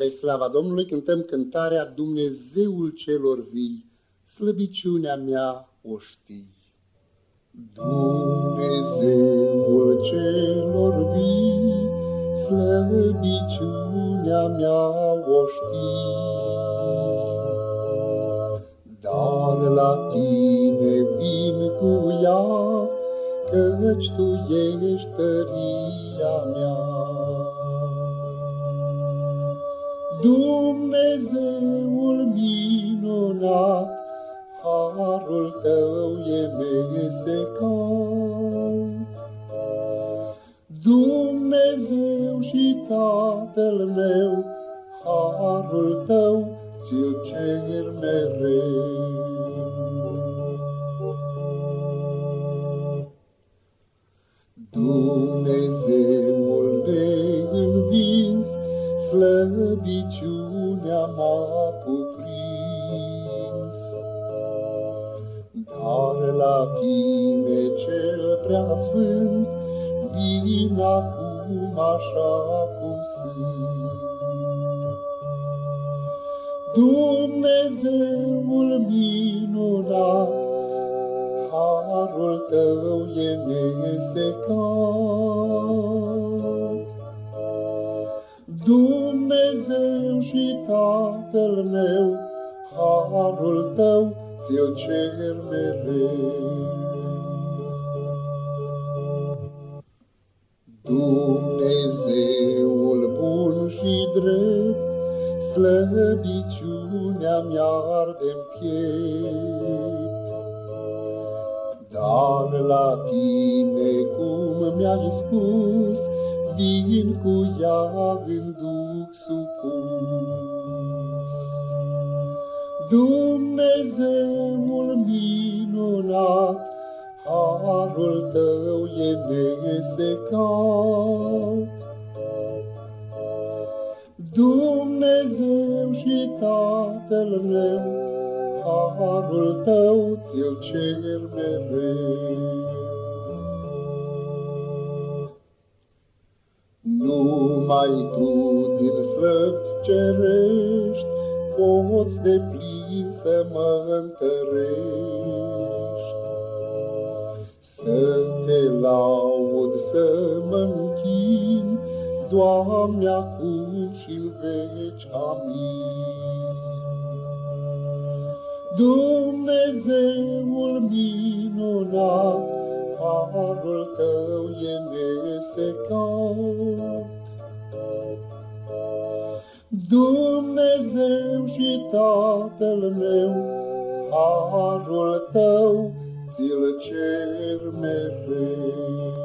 Spre slava Domnului cântăm cântarea Dumnezeul celor vii, slăbiciunea mea o știi. Dumnezeul celor vii, slăbiciunea mea o știi. Dar la tine vin cu ea, căci tu ești tăria mea. Dumnezeul minunat, Harul tău e mesecat. Dumnezeu și Tatăl meu, Harul tău ți-l cer mereu. Dumnezeul neînvins, slăbiciunea m-a cuprins. Dar la tine cel prea sfânt, vin acum așa cum sunt. Dumnezeul minunat, harul tău e nesecat. Dumnezeu și Tatăl meu, harul tău ți-l cer mereu. Dumnezeul bun și drept, slăbiciunea mi-a arde-n piept. Dar la tine, cum mi-ai spus, vin cu ea în duc supus. Dumnezeul minunat, harul tău e nesecat. Dumnezeu și Tatăl meu, harul tău ți-l cer mereu. Numai tu din slăb cerești, poți de plin să mă întărești. Să te laud, să mă închin, Doamne, acum și în veci, amin. Dumnezeul minunat, harul tău e nesecat. Dumnezeu și Tatăl meu, harul tău ți-l cer mereu.